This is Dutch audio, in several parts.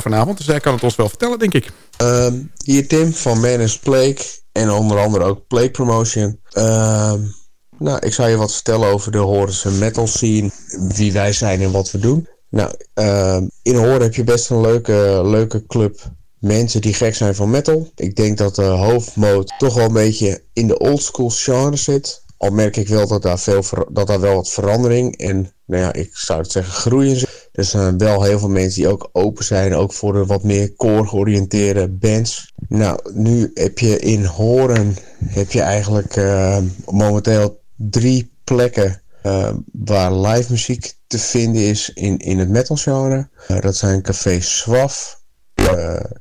vanavond. Dus hij kan het ons wel vertellen, denk ik. Ehm, hier Tim van Manus Plague. En onder andere ook Plague Promotion. Ehm, nou, ik zal je wat vertellen over de Horus metal scene. Wie wij zijn en wat we doen. Nou, ehm, in Horen heb je best een leuke, leuke club mensen die gek zijn van metal. Ik denk dat de hoofdmoot toch wel een beetje in de oldschool genre zit. Al merk ik wel dat daar, veel dat daar wel wat verandering en nou ja, ik zou het zeggen groeien zit. Er zijn wel heel veel mensen die ook open zijn, ook voor de wat meer core georiënteerde bands. Nou, nu heb je in Horen heb je eigenlijk uh, momenteel drie plekken uh, waar live muziek te vinden is in, in het metal genre. Dat zijn Café Swaf,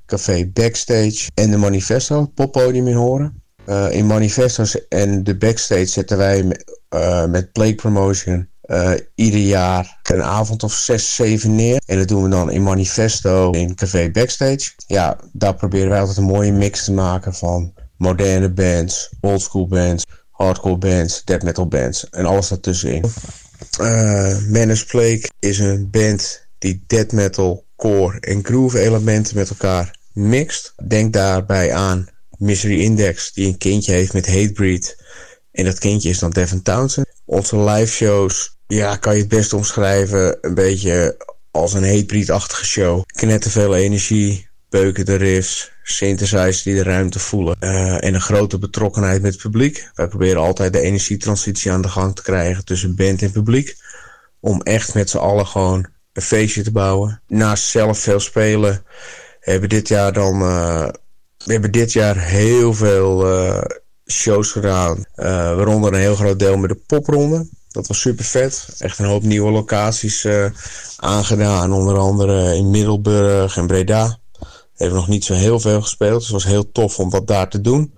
Café Backstage en de Manifesto, poppodium in Horen. in Manifestos en de Backstage zetten wij met Plague Promotion ieder jaar een avond of zes, zeven neer. En dat doen we dan in Manifesto in Café Backstage. Ja, daar proberen wij altijd een mooie mix te maken van moderne bands, oldschool bands, hardcore bands, death metal bands en alles daartussenin. Uh, Menace Plague is een band die death metal, core en groove elementen met elkaar mixt. Denk daarbij aan Misery Index, die een kindje heeft met Hatebreed. En dat kindje is dan Devin Townsend. Onze live shows, ja, kan je het best omschrijven. Een beetje als een Hatebreed-achtige show. Knetterveel energie, beuken de riffs, synthesizers die de ruimte voelen. Uh, en een grote betrokkenheid met het publiek. Wij proberen altijd de energietransitie aan de gang te krijgen tussen band en publiek. Om echt met z'n allen gewoon een feestje te bouwen. Naast zelf veel spelen hebben dit jaar dan... Uh, we hebben dit jaar heel veel uh, shows gedaan. waaronder een heel groot deel met de popronde. Dat was super vet. Echt een hoop nieuwe locaties aangedaan. Onder andere in Middelburg en Breda hebben nog niet zo heel veel gespeeld. Dus het was heel tof om wat daar te doen.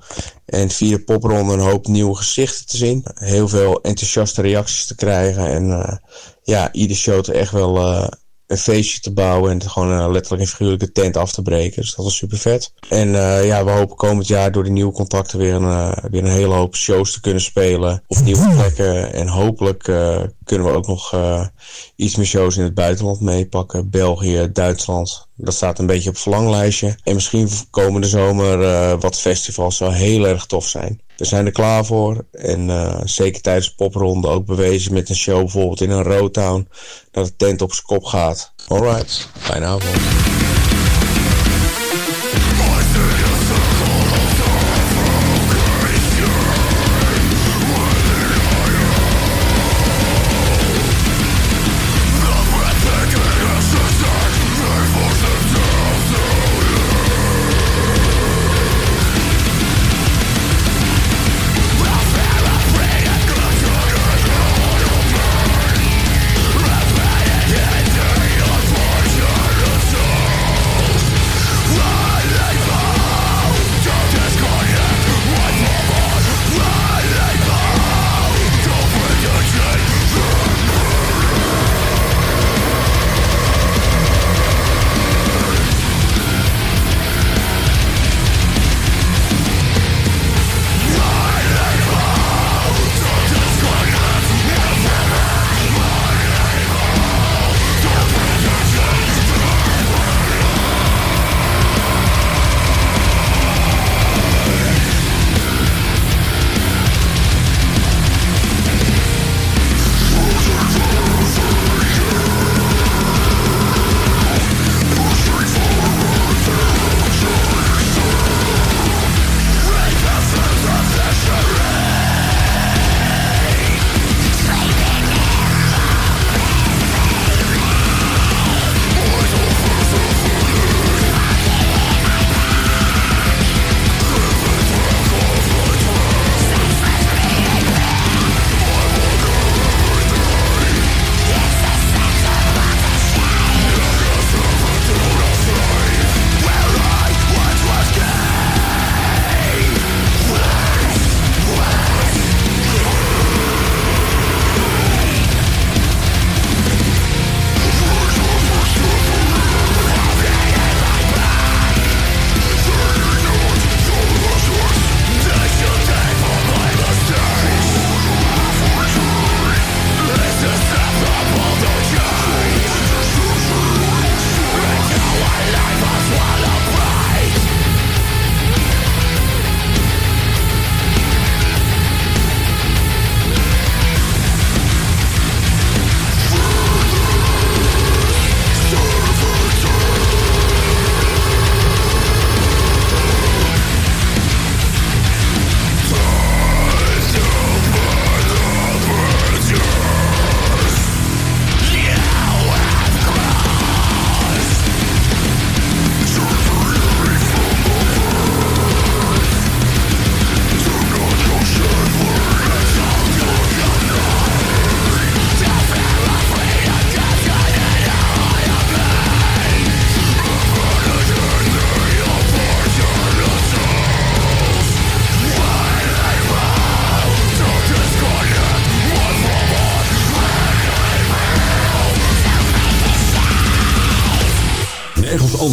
En via de popronde een hoop nieuwe gezichten te zien. Heel veel enthousiaste reacties te krijgen. En uh, ja, ieder show er echt wel een feestje te bouwen. En gewoon uh, letterlijk een figuurlijke tent af te breken. Dus dat was super vet. En ja, we hopen komend jaar door die nieuwe contacten weer een, weer een hele hoop shows te kunnen spelen. Of nieuwe plekken. En hopelijk kunnen we ook nog iets meer shows in het buitenland meepakken. België, Duitsland. Dat staat een beetje op het verlanglijstje. En misschien komende zomer wat festivals zou heel erg tof zijn. We zijn er klaar voor. En uh, zeker tijdens de popronde ook bewezen met een show bijvoorbeeld in een Roadtown. Dat de tent op zijn kop gaat. Alright, fijne avond.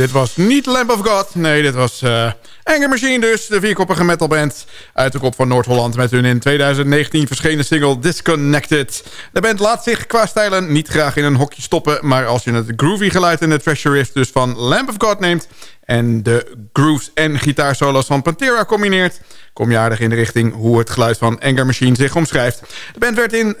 Dit was niet Lamp of God. Nee, dit was uh, Anger Machine dus. De vierkoppige metalband uit de kop van Noord-Holland... met hun in 2019 verschenen single Disconnected. De band laat zich qua stijlen niet graag in een hokje stoppen... maar als je het groovy geluid en de treasure riff dus van Lamp of God neemt... en de grooves en gitaarsolo's van Pantera combineert kom je aardig in de richting hoe het geluid van Anger Machine zich omschrijft. De band werd in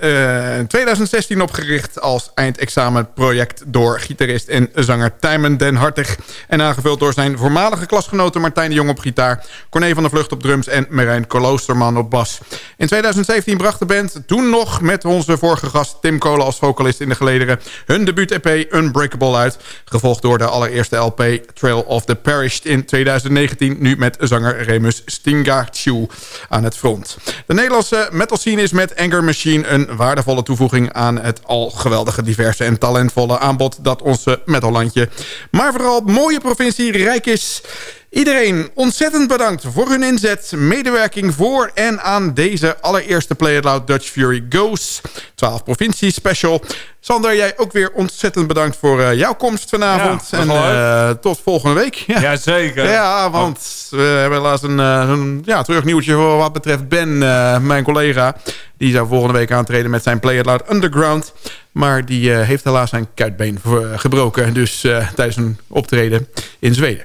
2016 eh, opgericht als eindexamenproject door gitarist en zanger Tijmen Den Hartig... en aangevuld door zijn voormalige klasgenoten Martijn de Jong op gitaar... Corné van der Vlucht op drums en Marijn Koloosterman op bas. In 2017 bracht de band toen nog met onze vorige gast Tim Kolen als vocalist in de gelederen... hun debuut-EP Unbreakable uit, gevolgd door de allereerste LP Trail of the Perished in 2019... nu met zanger Remus Stingaertje aan het front. De Nederlandse metal scene is met Anger Machine een waardevolle toevoeging aan het al geweldige, diverse en talentvolle aanbod dat onze metallandje, maar vooral mooie provincie rijk is Iedereen ontzettend bedankt voor hun inzet, medewerking voor en aan deze allereerste Play It Loud Dutch Fury Goes 12 provincie special. Sander, jij ook weer ontzettend bedankt voor uh, jouw komst vanavond. Ja, en uh, tot volgende week. Ja, Jazeker. Ja, want we hebben helaas een, een ja, terugnieuwtje voor wat betreft Ben, mijn collega. Die zou volgende week aantreden met zijn Play It Loud Underground. Maar die heeft helaas zijn kuitbeen gebroken. Dus tijdens een optreden in Zweden.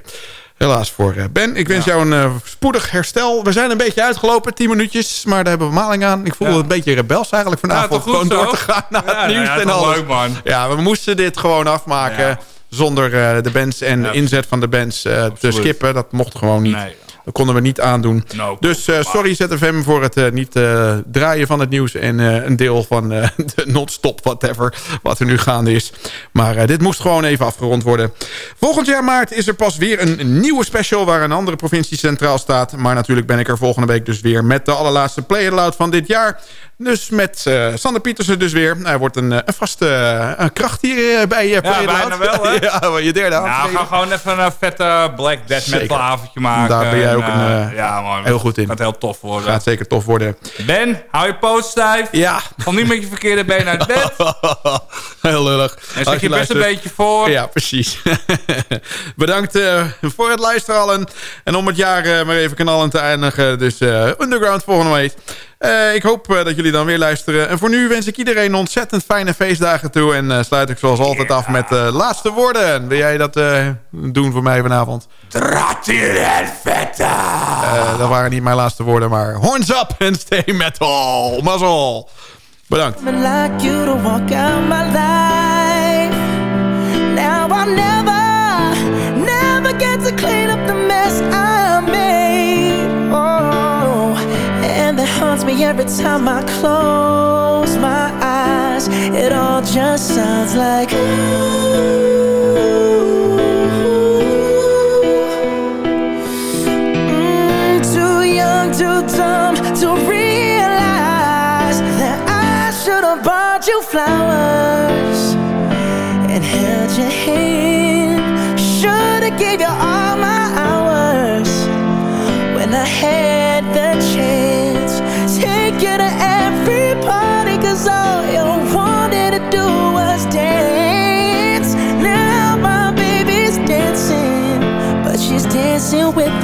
Helaas voor Ben. Ik wens jou een uh, spoedig herstel. We zijn een beetje uitgelopen, 10 minuutjes. Maar daar hebben we maling aan. Ik voel ja. het een beetje rebels eigenlijk vanavond. Ja, gewoon zo? door te gaan naar het nieuws ja, en alles. leuk man. Ja, we moesten dit gewoon afmaken. Zonder uh, de bands en de inzet van de bands uh, te skippen. Dat mocht gewoon niet. Nee. Dat konden we niet aandoen. No, dus uh, sorry ZFM voor het uh, niet uh, draaien van het nieuws... en een deel van de non-stop whatever wat er nu gaande is. Maar dit moest gewoon even afgerond worden. Volgend jaar maart is er pas weer een nieuwe special... waar een andere provincie centraal staat. Maar natuurlijk ben ik er volgende week dus weer... met de allerlaatste Play It Loud van dit jaar... Dus met uh, Sander Pietersen dus weer. Hij wordt een, een vaste uh, kracht hier bij uh, Play Ja, bijna wel, hè? ja, je derde Nou, we gaan gewoon even een vette Black Death Metal avondje maken. Daar ben jij ook een, ja, man, heel goed in. Gaat heel tof worden. Gaat zeker tof worden. Ben, hou je poot stijf. Ja. Val niet met je verkeerde been uit bed. heel lullig. En zet je best een beetje voor. Ja, precies. Bedankt voor het luisteren allen. En om het jaar maar even knallen te eindigen. Dus Underground volgende week. Uh, ik hoop uh, dat jullie dan weer luisteren. En voor nu wens ik iedereen ontzettend fijne feestdagen toe. En uh, sluit ik zoals altijd af met de laatste woorden. Wil jij dat doen voor mij vanavond? Dratir en vette! dat waren niet mijn laatste woorden, maar horns up and stay metal. Mazzel. Bedankt. Every time I close my eyes. It all just sounds like mm, Too young, too dumb to realize that I should have bought you flowers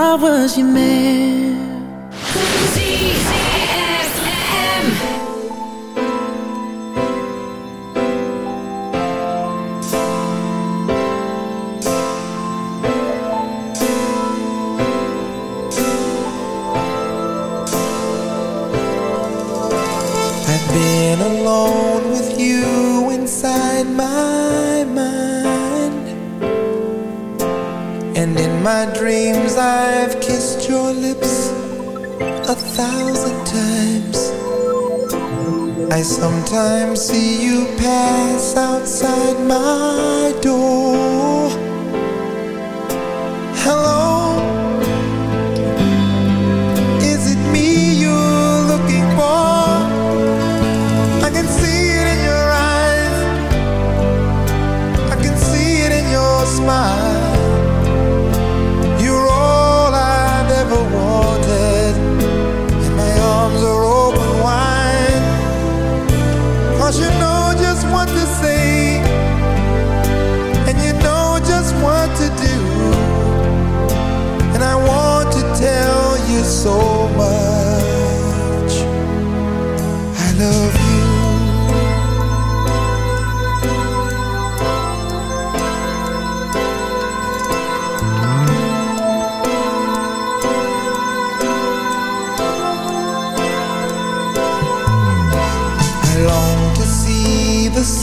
I was your man. Thousand times. I sometimes see you pass outside my door.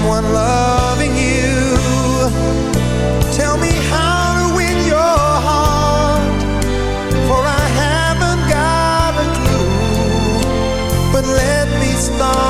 someone loving you. Tell me how to win your heart For I haven't got a clue. But let me start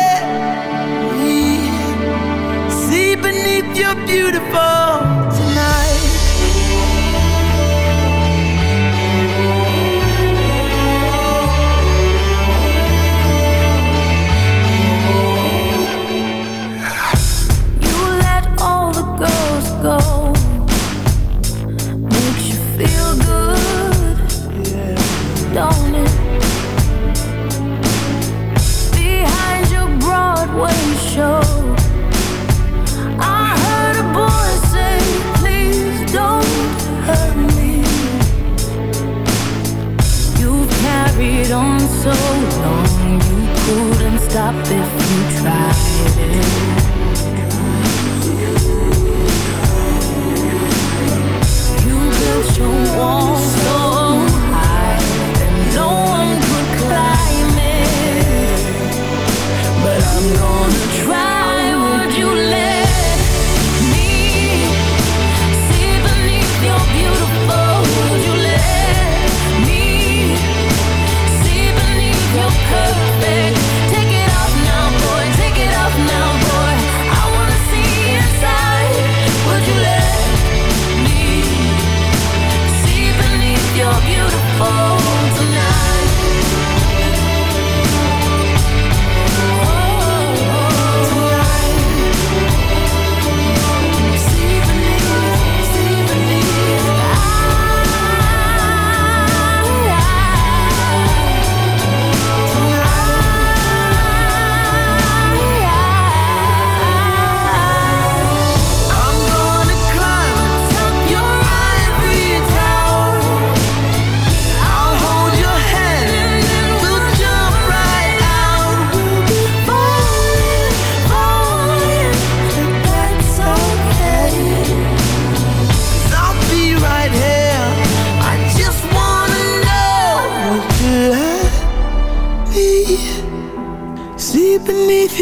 you're beautiful so long You couldn't stop if you tried it. You built your walls so high That no one could climb it. But I'm gonna try